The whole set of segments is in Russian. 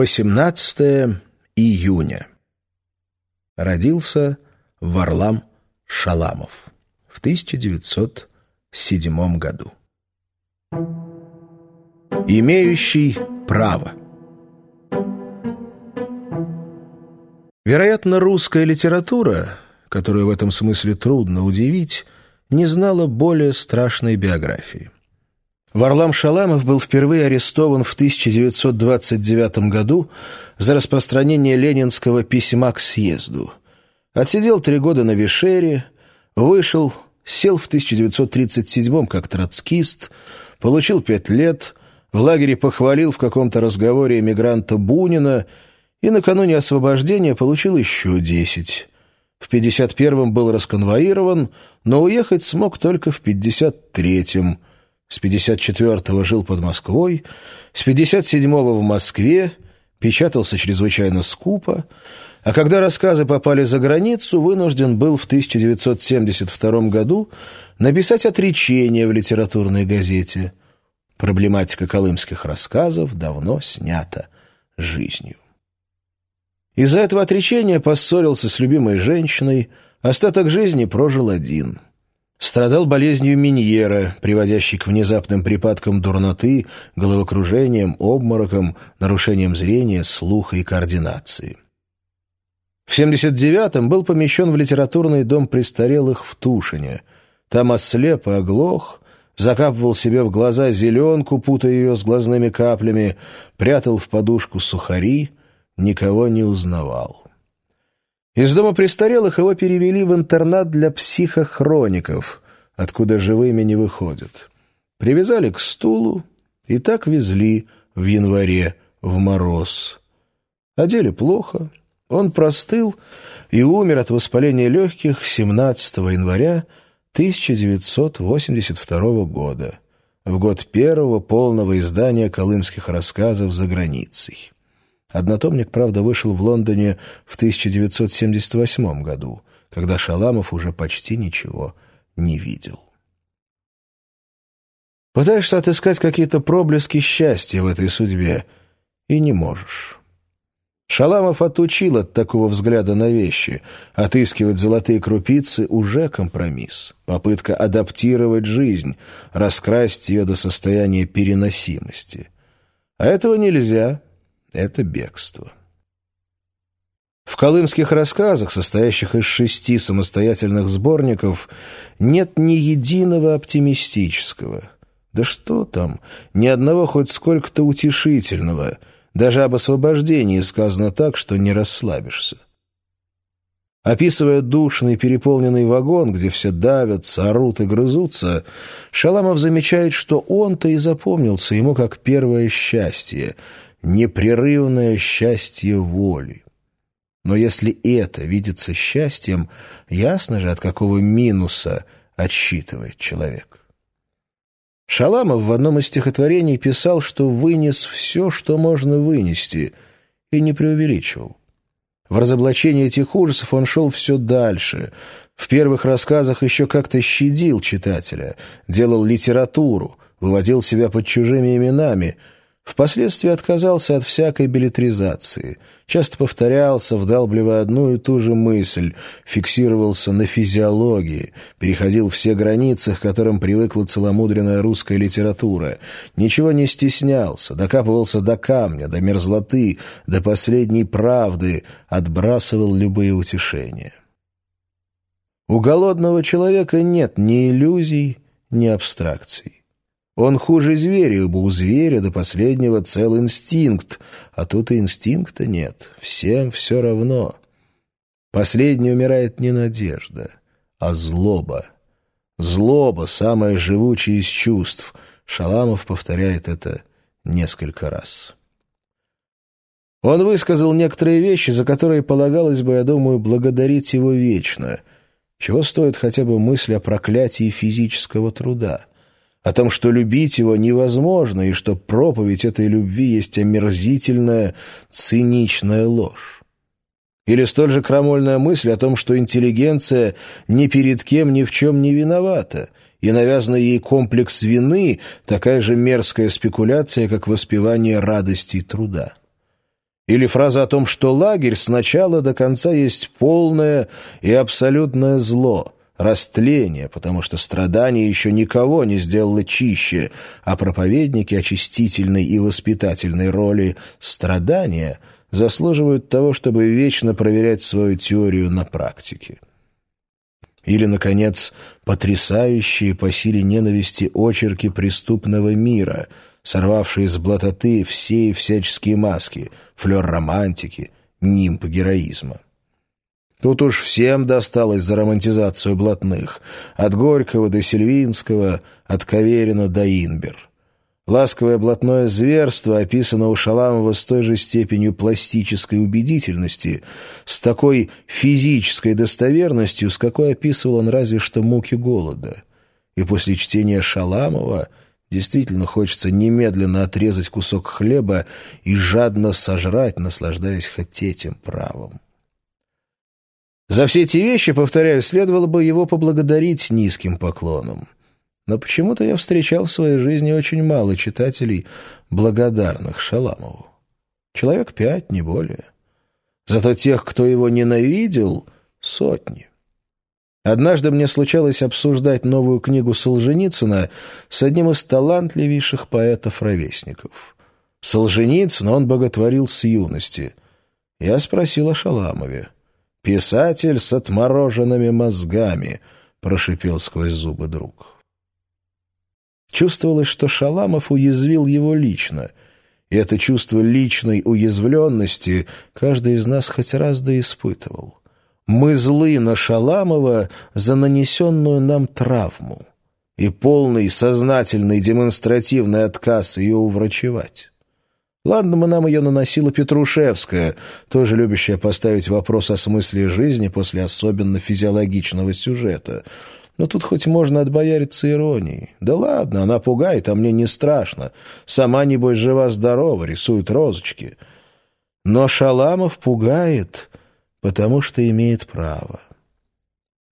18 июня. Родился Варлам Шаламов в 1907 году. Имеющий право. Вероятно, русская литература, которую в этом смысле трудно удивить, не знала более страшной биографии. Варлам Шаламов был впервые арестован в 1929 году за распространение ленинского письма к съезду. Отсидел три года на Вишере, вышел, сел в 1937 как троцкист, получил пять лет, в лагере похвалил в каком-то разговоре эмигранта Бунина и накануне освобождения получил еще десять. В 51-м был расконвоирован, но уехать смог только в 53-м – с 54-го жил под Москвой, с 57-го в Москве, печатался чрезвычайно скупо, а когда рассказы попали за границу, вынужден был в 1972 году написать отречение в литературной газете. Проблематика колымских рассказов давно снята жизнью. Из-за этого отречения поссорился с любимой женщиной, остаток жизни прожил один – Страдал болезнью Миньера, приводящей к внезапным припадкам дурноты, головокружением, обморокам, нарушением зрения, слуха и координации. В 79-м был помещен в литературный дом престарелых в Тушине. Там ослеп и оглох, закапывал себе в глаза зеленку, путая ее с глазными каплями, прятал в подушку сухари, никого не узнавал. Из дома престарелых его перевели в интернат для психохроников, откуда живыми не выходят. Привязали к стулу и так везли в январе в мороз. Одели плохо, он простыл и умер от воспаления легких 17 января 1982 года, в год первого полного издания колымских рассказов за границей. Однотомник, правда, вышел в Лондоне в 1978 году, когда Шаламов уже почти ничего не видел. Пытаешься отыскать какие-то проблески счастья в этой судьбе, и не можешь. Шаламов отучил от такого взгляда на вещи. Отыскивать золотые крупицы — уже компромисс. Попытка адаптировать жизнь, раскрасть ее до состояния переносимости. А этого нельзя, это бегство. В колымских рассказах, состоящих из шести самостоятельных сборников, нет ни единого оптимистического. Да что там, ни одного хоть сколько-то утешительного. Даже об освобождении сказано так, что не расслабишься. Описывая душный переполненный вагон, где все давятся, орут и грызутся, Шаламов замечает, что он-то и запомнился ему как первое счастье — непрерывное счастье воли. Но если это видится счастьем, ясно же, от какого минуса отсчитывает человек. Шаламов в одном из стихотворений писал, что вынес все, что можно вынести, и не преувеличивал. В разоблачении этих ужасов он шел все дальше. В первых рассказах еще как-то щадил читателя, делал литературу, выводил себя под чужими именами — Впоследствии отказался от всякой билетризации, часто повторялся, вдалбливая одну и ту же мысль, фиксировался на физиологии, переходил все границы, к которым привыкла целомудренная русская литература, ничего не стеснялся, докапывался до камня, до мерзлоты, до последней правды, отбрасывал любые утешения. У голодного человека нет ни иллюзий, ни абстракций. Он хуже зверя, ибо у зверя до последнего цел инстинкт, а тут и инстинкта нет, всем все равно. Последний умирает не надежда, а злоба. Злоба — самое живучее из чувств. Шаламов повторяет это несколько раз. Он высказал некоторые вещи, за которые полагалось бы, я думаю, благодарить его вечно. Чего стоит хотя бы мысль о проклятии физического труда — о том, что любить его невозможно, и что проповедь этой любви есть омерзительная, циничная ложь. Или столь же крамольная мысль о том, что интеллигенция ни перед кем ни в чем не виновата, и навязанный ей комплекс вины — такая же мерзкая спекуляция, как воспевание радости и труда. Или фраза о том, что лагерь с начала до конца есть полное и абсолютное зло, растление, потому что страдание еще никого не сделало чище, а проповедники очистительной и воспитательной роли страдания заслуживают того, чтобы вечно проверять свою теорию на практике. Или, наконец, потрясающие по силе ненависти очерки преступного мира, сорвавшие с блатоты все и всяческие маски, флер романтики, нимб героизма. Тут уж всем досталось за романтизацию блатных, от Горького до Сильвинского, от Каверина до Инбер. Ласковое блатное зверство описано у Шаламова с той же степенью пластической убедительности, с такой физической достоверностью, с какой описывал он разве что муки голода. И после чтения Шаламова действительно хочется немедленно отрезать кусок хлеба и жадно сожрать, наслаждаясь хоть этим правом. За все эти вещи, повторяю, следовало бы его поблагодарить низким поклоном. Но почему-то я встречал в своей жизни очень мало читателей, благодарных Шаламову. Человек пять, не более. Зато тех, кто его ненавидел, сотни. Однажды мне случалось обсуждать новую книгу Солженицына с одним из талантливейших поэтов-ровесников. Солженицына он боготворил с юности. Я спросил о Шаламове. «Писатель с отмороженными мозгами», — прошипел сквозь зубы друг. Чувствовалось, что Шаламов уязвил его лично, и это чувство личной уязвленности каждый из нас хоть раз да испытывал. Мы злы на Шаламова за нанесенную нам травму и полный сознательный демонстративный отказ ее уврачевать. Ладно бы нам ее наносила Петрушевская, тоже любящая поставить вопрос о смысле жизни после особенно физиологичного сюжета — но тут хоть можно отбояриться иронией. Да ладно, она пугает, а мне не страшно. Сама, небось, жива-здорова, рисует розочки. Но Шаламов пугает, потому что имеет право.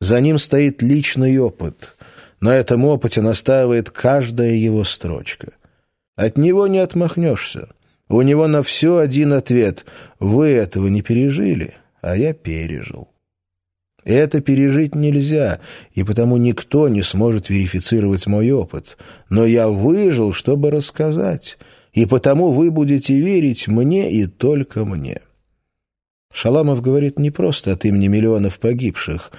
За ним стоит личный опыт. На этом опыте настаивает каждая его строчка. От него не отмахнешься. У него на все один ответ. Вы этого не пережили, а я пережил. Это пережить нельзя, и потому никто не сможет верифицировать мой опыт. Но я выжил, чтобы рассказать, и потому вы будете верить мне и только мне. Шаламов говорит не просто от имени миллионов погибших,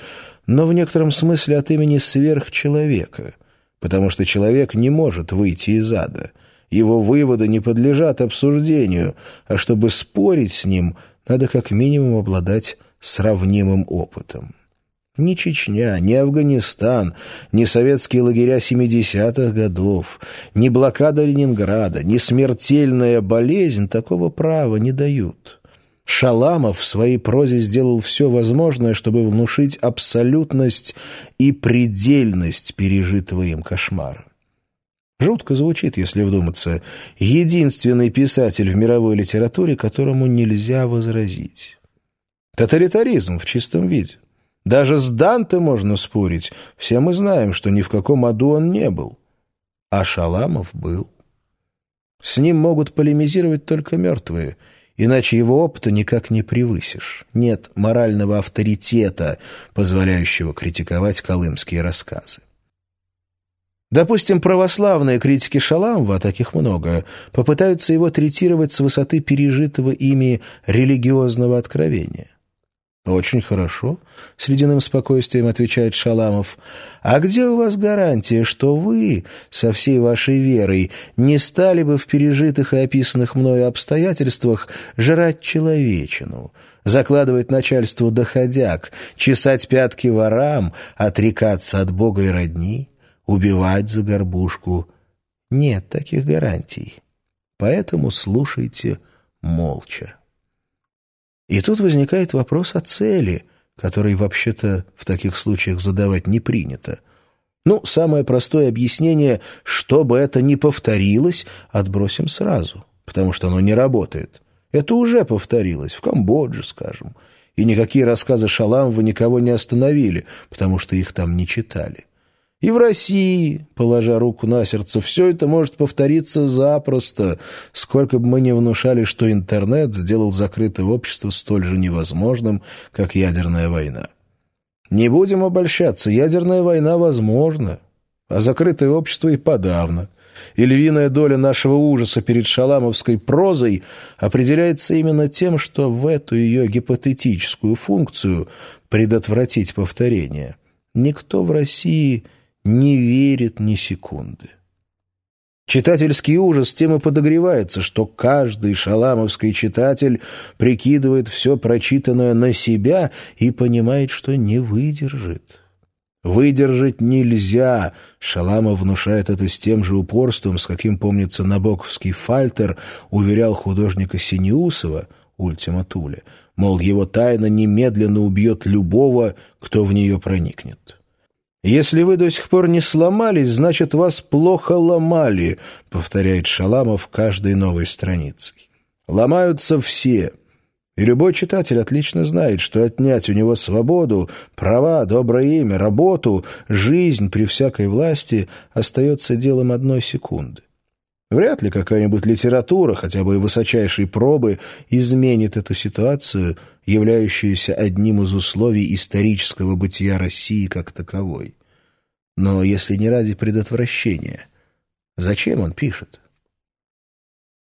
но в некотором смысле от имени сверхчеловека, потому что человек не может выйти из ада. Его выводы не подлежат обсуждению, а чтобы спорить с ним, надо как минимум обладать сравнимым опытом. Ни Чечня, ни Афганистан, ни советские лагеря 70-х годов, ни блокада Ленинграда, ни смертельная болезнь такого права не дают. Шаламов в своей прозе сделал все возможное, чтобы внушить абсолютность и предельность пережитого им кошмара. Жутко звучит, если вдуматься. Единственный писатель в мировой литературе, которому нельзя возразить. Тоталитаризм в чистом виде. Даже с Данте можно спорить. Все мы знаем, что ни в каком аду он не был. А Шаламов был. С ним могут полемизировать только мертвые, иначе его опыта никак не превысишь. Нет морального авторитета, позволяющего критиковать колымские рассказы. Допустим, православные критики Шаламова, а таких много, попытаются его третировать с высоты пережитого ими религиозного откровения. «Очень хорошо», — с ледяным спокойствием отвечает Шаламов. «А где у вас гарантия, что вы, со всей вашей верой, не стали бы в пережитых и описанных мною обстоятельствах жрать человечину, закладывать начальству доходяк, чесать пятки ворам, отрекаться от Бога и родни, убивать за горбушку? Нет таких гарантий. Поэтому слушайте молча». И тут возникает вопрос о цели, который вообще-то в таких случаях задавать не принято. Ну, самое простое объяснение, чтобы это не повторилось, отбросим сразу, потому что оно не работает. Это уже повторилось, в Камбодже, скажем. И никакие рассказы Шаламова никого не остановили, потому что их там не читали. И в России, положа руку на сердце, все это может повториться запросто, сколько бы мы ни внушали, что интернет сделал закрытое общество столь же невозможным, как ядерная война. Не будем обольщаться, ядерная война возможна, а закрытое общество и подавно. И львиная доля нашего ужаса перед шаламовской прозой определяется именно тем, что в эту ее гипотетическую функцию предотвратить повторение никто в России не верит ни секунды. Читательский ужас тем и подогревается, что каждый шаламовский читатель прикидывает все прочитанное на себя и понимает, что не выдержит. Выдержать нельзя. Шаламов внушает это с тем же упорством, с каким, помнится, набоковский фальтер уверял художника Синеусова, Ультима Туле, мол, его тайна немедленно убьет любого, кто в нее проникнет. «Если вы до сих пор не сломались, значит, вас плохо ломали», — повторяет Шаламов каждой новой страницей. «Ломаются все». И любой читатель отлично знает, что отнять у него свободу, права, доброе имя, работу, жизнь при всякой власти остается делом одной секунды. Вряд ли какая-нибудь литература, хотя бы и высочайшей пробы, изменит эту ситуацию являющуюся одним из условий исторического бытия России как таковой. Но если не ради предотвращения, зачем он пишет?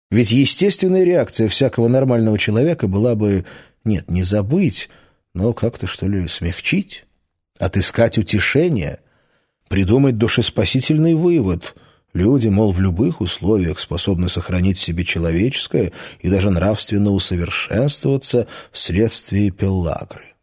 Ведь естественная реакция всякого нормального человека была бы, нет, не забыть, но как-то, что ли, смягчить, отыскать утешение, придумать душеспасительный вывод — Люди, мол, в любых условиях способны сохранить в себе человеческое и даже нравственно усовершенствоваться вследствие пеллагры.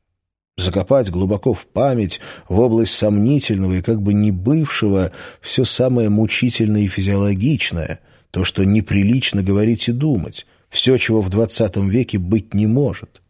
Закопать глубоко в память, в область сомнительного и как бы не бывшего, все самое мучительное и физиологичное, то, что неприлично говорить и думать, все, чего в двадцатом веке быть не может.